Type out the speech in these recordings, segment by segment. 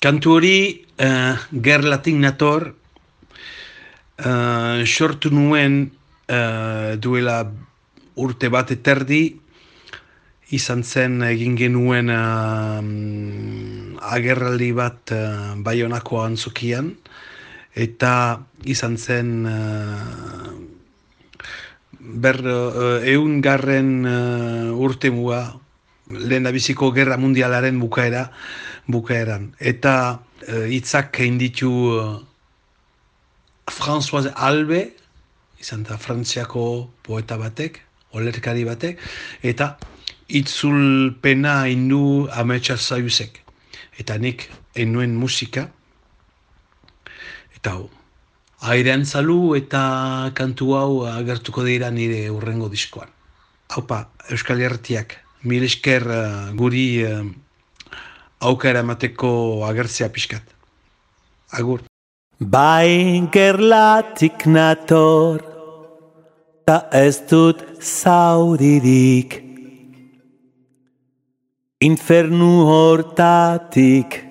kantu hori uh, gerlatik nator uh, sortu nuen uh, duela urte bat eterdi izan zen egin genuen uh, agerraldi bat uh, baionako antzukian eta izan zen uh, ber uh, eun garren uh, urte mua lehen biziko gerra mundialaren bukaera bukaeran eta uh, itzak egin ditu uh, François Albe izan da frantziako poeta batek olerkari batek eta itzulpena indu ametsa zaiuzek. Eta nik enuen musika, eta hau, airean zalu eta kantu hau agertuko dira nire urrengo diskoan. Haupa, Euskal Hertiak, mil esker uh, guri uh, aukera emateko agertzea pixkat. Agur. Bai gerlatik nator, ta ez dut zauririk. Infernu hortatik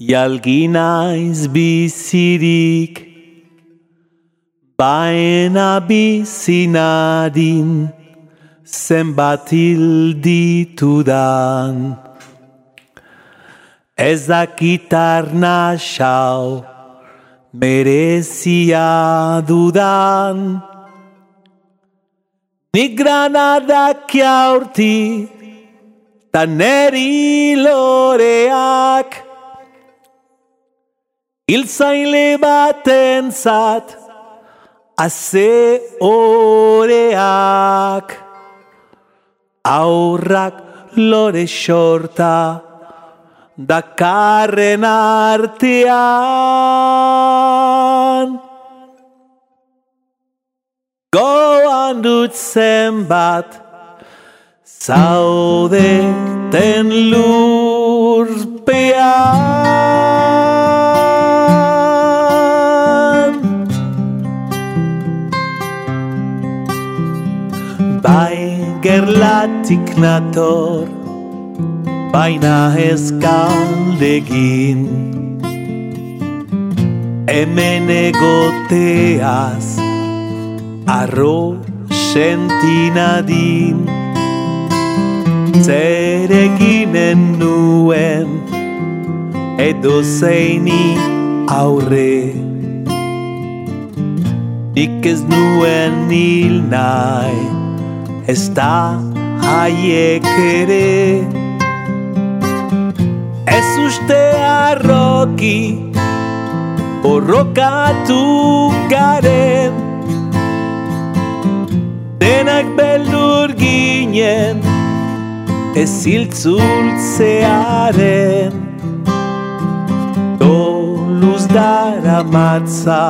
Jalgina izbizirik Baina bizinadin Zenbat ditudan Ez dakitar nasau Merezia dudan. Nik granadak jaurti ta neri loreak. Il zaile baten zat Aze oreak. Aurrak lore xorta Dakarren artean. Goan dut zenbat zaude ten lurpean. Bai gerlatik nator Baina ez galdegin. Hemen egoteaz Arro sentinadin zer eginen nuen edo zeini aurre. Nik ez nuen nil nahi ez da haiek ere Ez uste arroki horrokatu garen Denak beldur ginen ez hiltzultzearen Doluz dara matza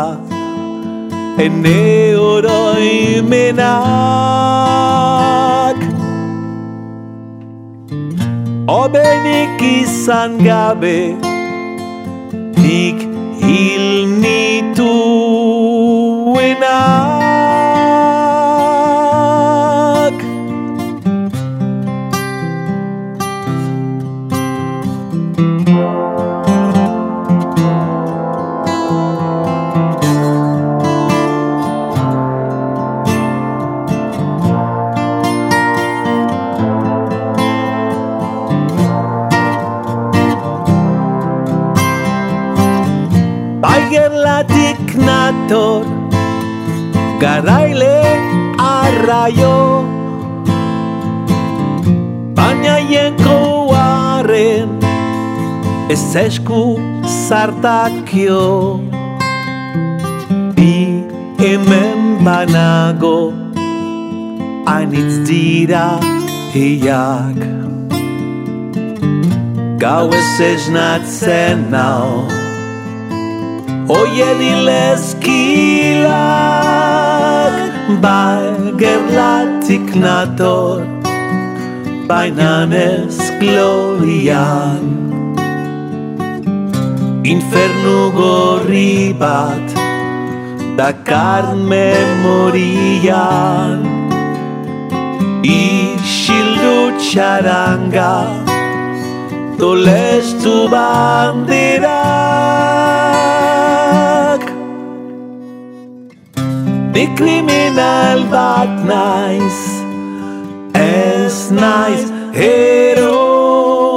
ene oroimenak Obenik izan gabe nik hil nituenak dator Garaile arraio. Baina jenko arren Ez esku zartakio. Bi hemen banago Ainitz dira hiak. Gau ez esnatzen nao Oie dilezkilak Bai gerlatik nator Baina ez glorian Infernu gorri bat Dakar memorian Isildu txaranga Tolestu bandiran be criminal but nice, as nice hero.